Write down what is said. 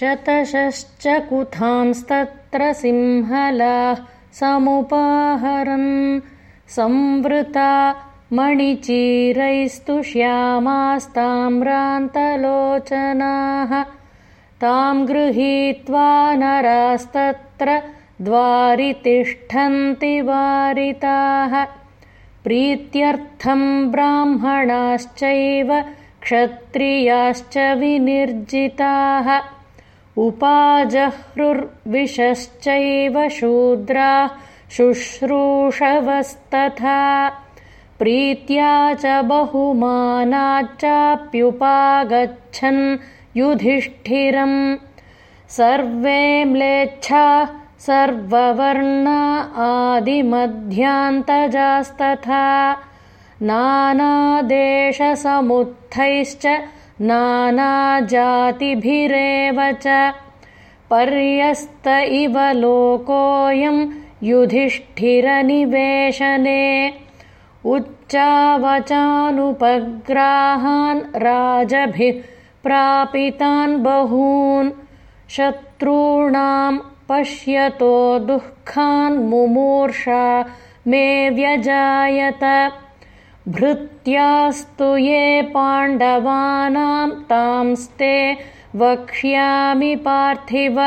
शतशश्च कुथांस्तत्र सिंहलाः समुपाहरन्। संवृता मणिचीरैस्तु श्यामास्ताम्रान्तलोचनाः। तां गृहीत्वा नरास्तत्र द्वारि तिष्ठन्ति वारिताः। प्रीत्यर्थं ब्राह्मणाश्चैव क्षत्रियाश्च विनिर्जिताः उपाजह्रुर्विशश्चैव शूद्राः शुश्रूषवस्तथा। प्रीत्या च बहुमानाच्चाप्युपागच्छन् युधिष्ठिरम्। सर्वे म्लेच्छाः सर्ववर्णा आदिमध्यान्तजास्तथा। नानादेशसमुत्थैश्च नानाजातिभिरेव च पर्यस्त इव लोकोऽयं युधिष्ठिरनिवेशने उच्चावचानुपग्राहान् राजभिः प्रापितान् बहून् शत्रूणां पश्यतो दुःखान् मुमूर्षा मे व्यजायत भृत्यास्तु ये पाण्डवानां तांस्ते वक्ष्यामि पार्थिव